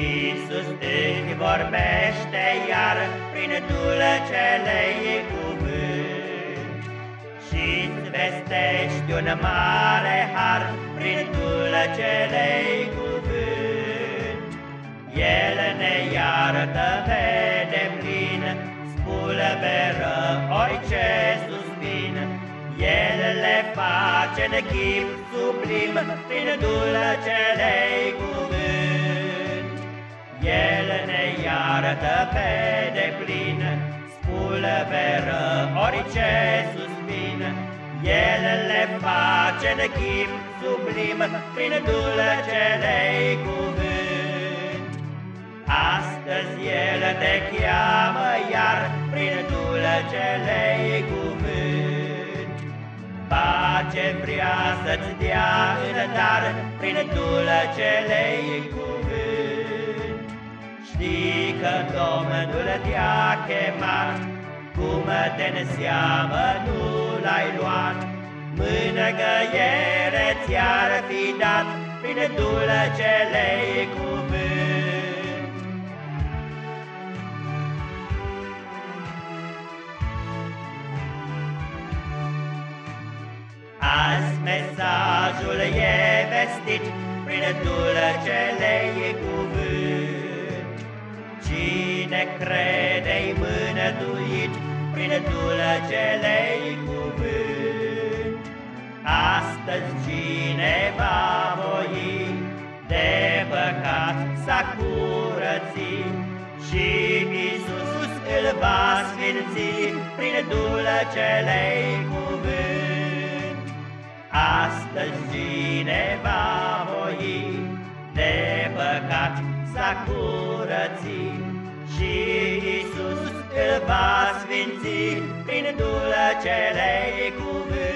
Iisus îți vorbește iar prin dulcele cuvânt. Și-ți vestești un mare har prin dulcele cuvânt. El ne iartă pe deplin, spulberă orice suspin. El le face în chip sublim prin dulcele el iartă pe deplin, spulberă orice suspin. El le face în chip sublim prin dulcele cuvânt. Astăzi El te cheamă iar prin dulcele cuvânt. Pace vrea să-ți dea în dar prin dulcele cuvânt. Știi că Domnul te-a chemat, Cum te înseamă nu l-ai luat, Mânăgăiere ți-ar fi dat Prin dulcele cuvânt. Azi mesajul e vestit Prin dulcele cuvânt. Cine crede-i mânătuit prin dulcele-i cuvânt. Astăzi cine va voi de păcat s-a curățit și Iisus îl va sfinți prin dulcele-i cuvânt. Astăzi cine va voi de păcat s-a curățit și Iisus îl va sfinți prin dulcele cuvânt.